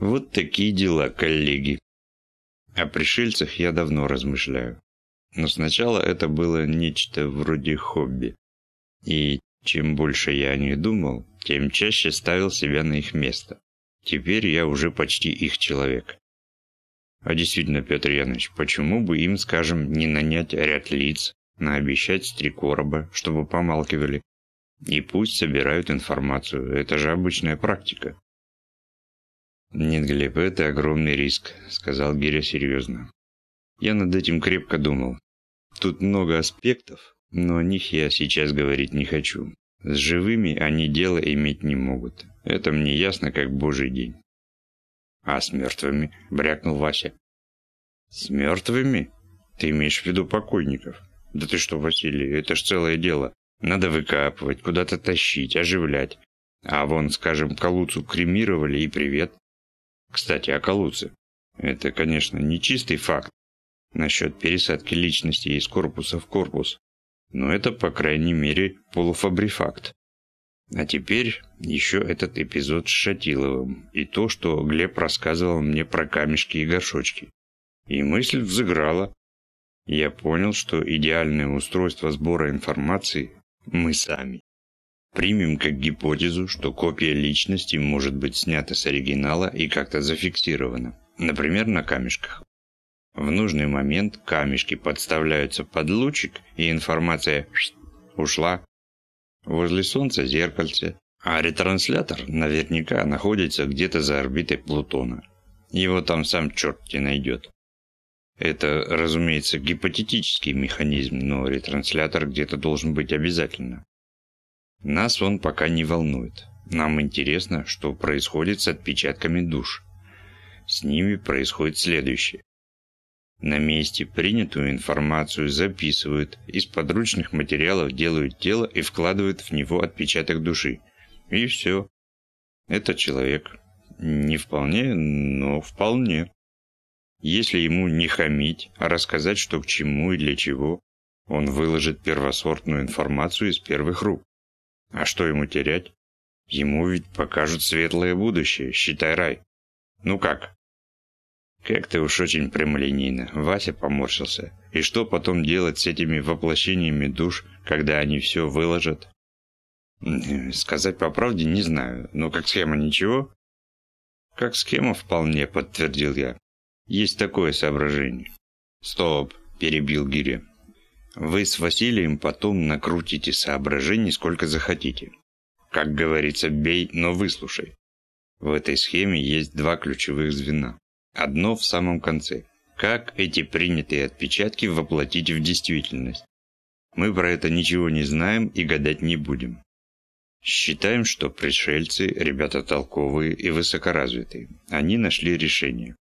Вот такие дела, коллеги. О пришельцах я давно размышляю. Но сначала это было нечто вроде хобби. И чем больше я о них думал, тем чаще ставил себя на их место. Теперь я уже почти их человек. А действительно, Петр Янович, почему бы им, скажем, не нанять ряд лиц, наобещать три короба, чтобы помалкивали? И пусть собирают информацию, это же обычная практика. «Нет, Глеб, это огромный риск», — сказал Гиря серьезно. «Я над этим крепко думал. Тут много аспектов, но о них я сейчас говорить не хочу. С живыми они дело иметь не могут. Это мне ясно, как божий день». «А с мертвыми?» – брякнул Вася. «С мертвыми? Ты имеешь в виду покойников?» «Да ты что, Василий, это ж целое дело. Надо выкапывать, куда-то тащить, оживлять. А вон, скажем, Калуцу кремировали и привет. Кстати, о Калуце. Это, конечно, не чистый факт насчет пересадки личности из корпуса в корпус, но это, по крайней мере, полуфабрифакт. А теперь еще этот эпизод с Шатиловым и то, что Глеб рассказывал мне про камешки и горшочки. И мысль взыграла. Я понял, что идеальное устройство сбора информации – мы сами. Примем как гипотезу, что копия личности может быть снята с оригинала и как-то зафиксирована, например, на камешках. В нужный момент камешки подставляются под лучик, и информация ушла. Возле Солнца зеркальце, а ретранслятор наверняка находится где-то за орбитой Плутона. Его там сам черт не найдет. Это, разумеется, гипотетический механизм, но ретранслятор где-то должен быть обязательно. Нас он пока не волнует. Нам интересно, что происходит с отпечатками душ. С ними происходит следующее. На месте принятую информацию записывают, из подручных материалов делают тело и вкладывают в него отпечаток души. И все. Это человек. Не вполне, но вполне. Если ему не хамить, а рассказать, что к чему и для чего, он выложит первосортную информацию из первых рук. А что ему терять? Ему ведь покажут светлое будущее, считай рай. Ну как? Как ты уж очень прямолинейно. Вася поморщился. И что потом делать с этими воплощениями душ, когда они все выложат? Сказать по правде не знаю, но как схема ничего? Как схема вполне, подтвердил я. Есть такое соображение. Стоп, перебил Гиря. Вы с Василием потом накрутите соображений сколько захотите. Как говорится, бей, но выслушай. В этой схеме есть два ключевых звена. Одно в самом конце. Как эти принятые отпечатки воплотить в действительность? Мы про это ничего не знаем и гадать не будем. Считаем, что пришельцы – ребята толковые и высокоразвитые. Они нашли решение.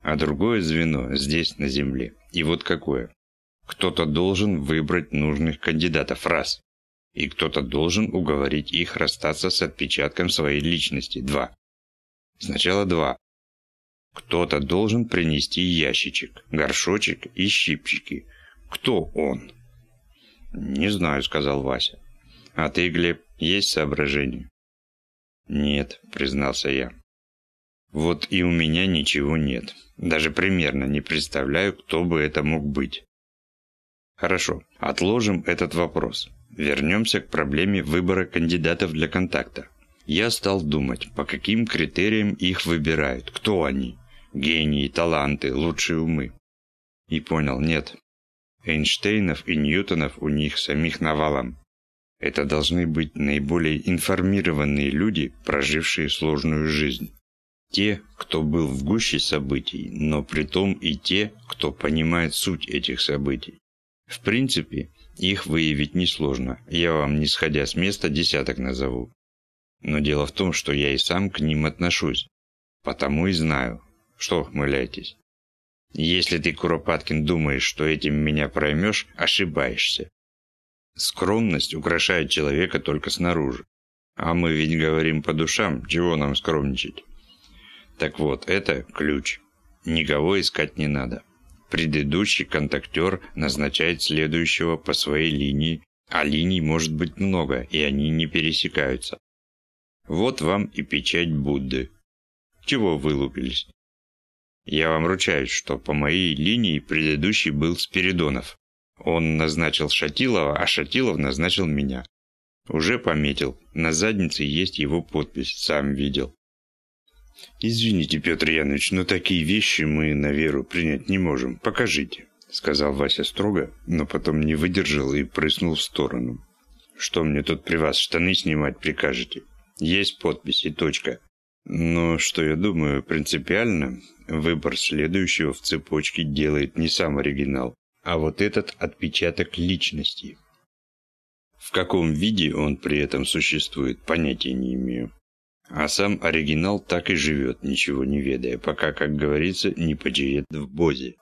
А другое звено здесь, на Земле. И вот какое. Кто-то должен выбрать нужных кандидатов раз. И кто-то должен уговорить их расстаться с отпечатком своей личности два. Сначала два. Кто-то должен принести ящичек, горшочек и щипчики. Кто он? Не знаю, сказал Вася. А ты, Глеб, есть соображения? Нет, признался я. Вот и у меня ничего нет. Даже примерно не представляю, кто бы это мог быть. Хорошо, отложим этот вопрос. Вернемся к проблеме выбора кандидатов для контакта. Я стал думать, по каким критериям их выбирают, кто они. Гении, таланты, лучшие умы. И понял, нет. Эйнштейнов и Ньютонов у них самих навалом. Это должны быть наиболее информированные люди, прожившие сложную жизнь. Те, кто был в гуще событий, но при том и те, кто понимает суть этих событий. В принципе, их выявить несложно, я вам, не сходя с места, десяток назову. Но дело в том, что я и сам к ним отношусь. Потому и знаю. Что ухмыляетесь? Если ты, Куропаткин, думаешь, что этим меня проймешь, ошибаешься. Скромность украшает человека только снаружи. А мы ведь говорим по душам, чего нам скромничать? Так вот, это ключ. Никого искать не надо. Предыдущий контактер назначает следующего по своей линии, а линий может быть много, и они не пересекаются. Вот вам и печать Будды. Чего вылупились? Я вам ручаюсь, что по моей линии предыдущий был Спиридонов. Он назначил Шатилова, а Шатилов назначил меня. Уже пометил. На заднице есть его подпись, сам видел. «Извините, Петр Янович, но такие вещи мы на веру принять не можем. Покажите», — сказал Вася строго, но потом не выдержал и прыснул в сторону. «Что мне тут при вас штаны снимать прикажете? Есть подпись и точка. Но, что я думаю, принципиально, выбор следующего в цепочке делает не сам оригинал, а вот этот отпечаток личности. В каком виде он при этом существует, понятия не имею. А сам оригинал так и живет, ничего не ведая, пока, как говорится, не почиет в бозе.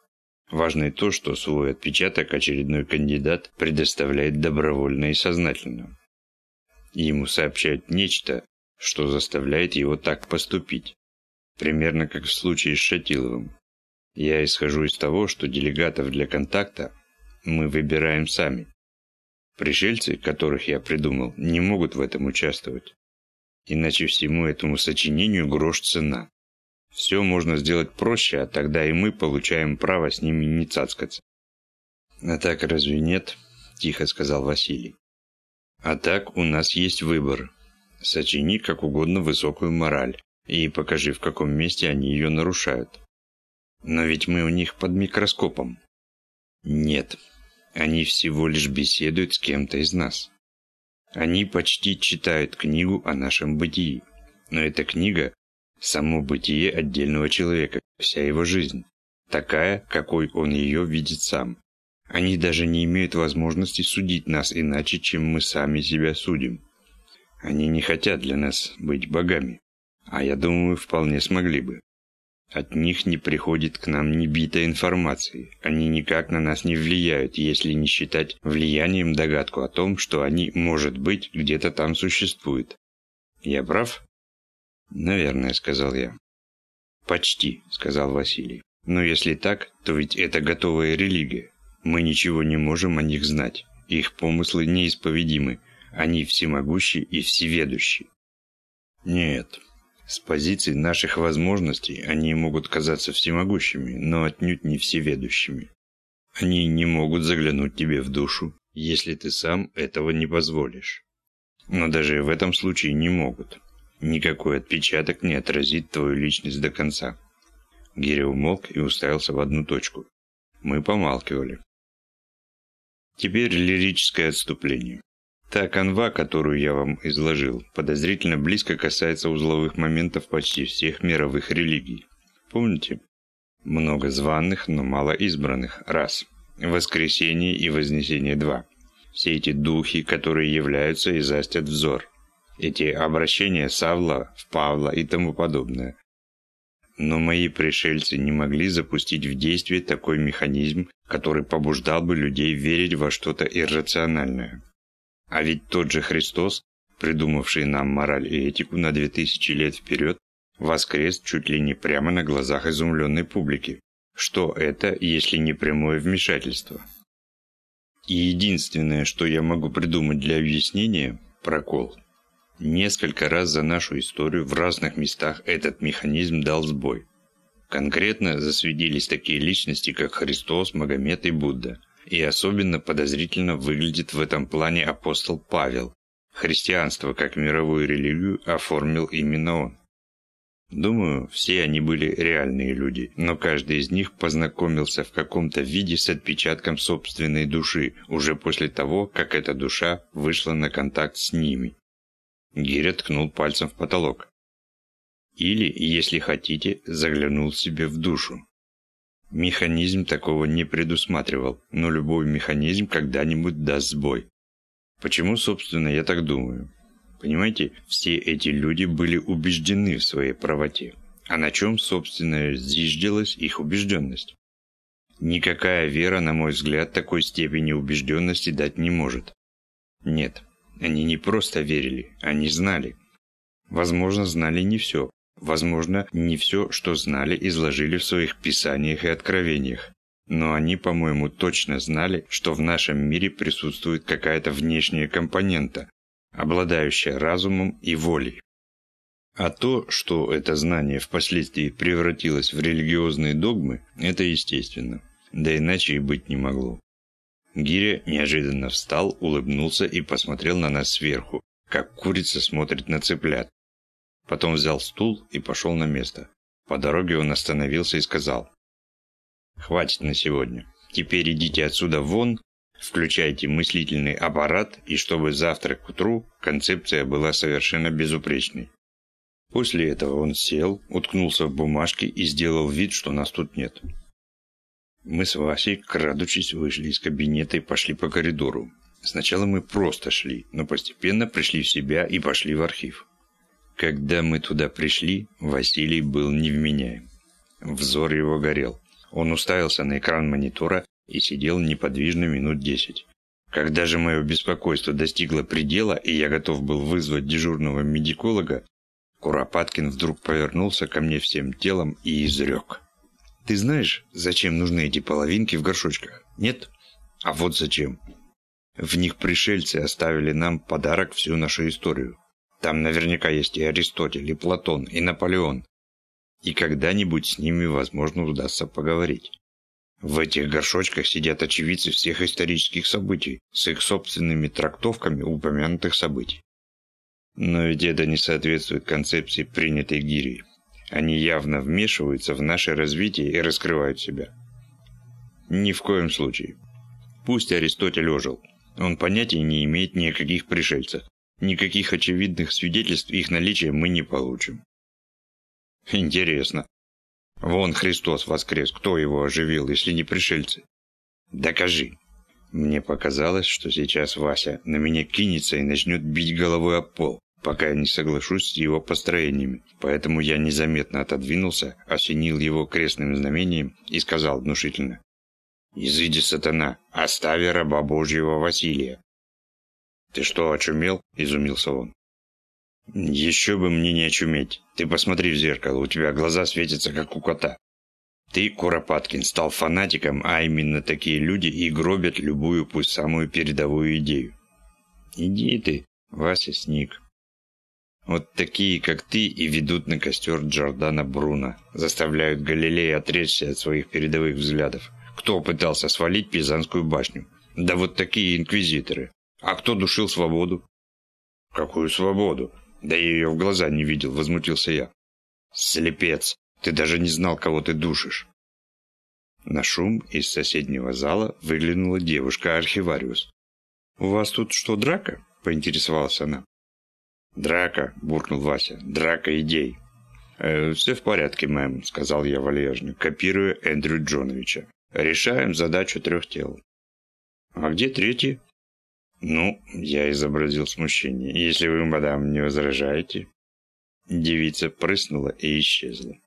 Важно и то, что свой отпечаток очередной кандидат предоставляет добровольно и сознательно. Ему сообщают нечто, что заставляет его так поступить. Примерно как в случае с Шатиловым. Я исхожу из того, что делегатов для контакта мы выбираем сами. Пришельцы, которых я придумал, не могут в этом участвовать. Иначе всему этому сочинению грош цена. Все можно сделать проще, а тогда и мы получаем право с ними не цацкаться. «А так разве нет?» – тихо сказал Василий. «А так у нас есть выбор. Сочини как угодно высокую мораль и покажи, в каком месте они ее нарушают. Но ведь мы у них под микроскопом. Нет, они всего лишь беседуют с кем-то из нас. Они почти читают книгу о нашем бытии. Но эта книга – само бытие отдельного человека, вся его жизнь. Такая, какой он ее видит сам. Они даже не имеют возможности судить нас иначе, чем мы сами себя судим. Они не хотят для нас быть богами. А я думаю, вполне смогли бы. От них не приходит к нам ни битой информации. Они никак на нас не влияют, если не считать влиянием догадку о том, что они, может быть, где-то там существуют. Я прав? Наверное, сказал я. Почти, сказал Василий. Но если так, то ведь это готовая религия. Мы ничего не можем о них знать. Их помыслы неисповедимы. Они всемогущи и всеведущи. Нет, с позиции наших возможностей они могут казаться всемогущими, но отнюдь не всеведущими. Они не могут заглянуть тебе в душу, если ты сам этого не позволишь. Но даже в этом случае не могут. Никакой отпечаток не отразит твою личность до конца. Гиря умолк и уставился в одну точку. Мы помалкивали. Теперь лирическое отступление. Та канва, которую я вам изложил, подозрительно близко касается узловых моментов почти всех мировых религий. Помните? Много званых, но мало избранных. Раз. Воскресение и Вознесение. Два. Все эти духи, которые являются и застят взор. Эти обращения Савла в Павла и тому подобное. Но мои пришельцы не могли запустить в действие такой механизм, который побуждал бы людей верить во что-то иррациональное. А ведь тот же Христос, придумавший нам мораль и этику на две тысячи лет вперед, воскрес чуть ли не прямо на глазах изумленной публики. Что это, если не прямое вмешательство? И единственное, что я могу придумать для объяснения – прокол. Несколько раз за нашу историю в разных местах этот механизм дал сбой. Конкретно засвидились такие личности, как Христос, Магомед и Будда – и особенно подозрительно выглядит в этом плане апостол Павел. Христианство как мировую религию оформил именно он. Думаю, все они были реальные люди, но каждый из них познакомился в каком-то виде с отпечатком собственной души, уже после того, как эта душа вышла на контакт с ними. Гиря ткнул пальцем в потолок. Или, если хотите, заглянул себе в душу. Механизм такого не предусматривал, но любой механизм когда-нибудь даст сбой. Почему, собственно, я так думаю? Понимаете, все эти люди были убеждены в своей правоте. А на чем, собственно, зиждилась их убежденность? Никакая вера, на мой взгляд, такой степени убежденности дать не может. Нет, они не просто верили, они знали. Возможно, знали не все, Возможно, не все, что знали, изложили в своих писаниях и откровениях. Но они, по-моему, точно знали, что в нашем мире присутствует какая-то внешняя компонента, обладающая разумом и волей. А то, что это знание впоследствии превратилось в религиозные догмы, это естественно. Да иначе и быть не могло. Гиря неожиданно встал, улыбнулся и посмотрел на нас сверху, как курица смотрит на цыплят. Потом взял стул и пошел на место. По дороге он остановился и сказал. «Хватит на сегодня. Теперь идите отсюда вон, включайте мыслительный аппарат, и чтобы завтра к утру концепция была совершенно безупречной. После этого он сел, уткнулся в бумажки и сделал вид, что нас тут нет. Мы с Васей, крадучись, вышли из кабинета и пошли по коридору. Сначала мы просто шли, но постепенно пришли в себя и пошли в архив. Когда мы туда пришли, Василий был невменяем. Взор его горел. Он уставился на экран монитора и сидел неподвижно минут десять. Когда же мое беспокойство достигло предела, и я готов был вызвать дежурного медиколога, Куропаткин вдруг повернулся ко мне всем телом и изрек. «Ты знаешь, зачем нужны эти половинки в горшочках? Нет? А вот зачем. В них пришельцы оставили нам подарок всю нашу историю. Там наверняка есть и Аристотель, и Платон, и Наполеон. И когда-нибудь с ними, возможно, удастся поговорить. В этих горшочках сидят очевидцы всех исторических событий, с их собственными трактовками упомянутых событий. Но ведь это не соответствует концепции, принятой гири. Они явно вмешиваются в наше развитие и раскрывают себя. Ни в коем случае. Пусть Аристотель ожил. Он понятия не имеет ни о каких пришельцах. Никаких очевидных свидетельств их наличия мы не получим. Интересно. Вон Христос воскрес. Кто его оживил, если не пришельцы? Докажи. Мне показалось, что сейчас Вася на меня кинется и начнет бить головой об пол пока я не соглашусь с его построениями. Поэтому я незаметно отодвинулся, осенил его крестным знамением и сказал внушительно. «Изыди, сатана, остави раба Божьего Василия». «Ты что, очумел?» – изумился он. «Еще бы мне не очуметь. Ты посмотри в зеркало, у тебя глаза светятся, как у кота. Ты, Куропаткин, стал фанатиком, а именно такие люди и гробят любую, пусть самую передовую идею». «Иди ты», – Вася сник. Вот такие, как ты, и ведут на костер Джордана Бруно. Заставляют Галилея отречься от своих передовых взглядов. Кто пытался свалить Пизанскую башню? Да вот такие инквизиторы. А кто душил свободу? Какую свободу? Да я ее в глаза не видел, возмутился я. Слепец, ты даже не знал, кого ты душишь. На шум из соседнего зала выглянула девушка-архивариус. «У вас тут что, драка?» – поинтересовалась она. «Драка!» – буркнул Вася. «Драка идей!» э, «Все в порядке, мэм», – сказал я вальяжно, копируя Эндрю Джоновича. «Решаем задачу трех тел». «А где третий?» «Ну», – я изобразил смущение, – «если вы, мадам, не возражаете». Девица прыснула и исчезла.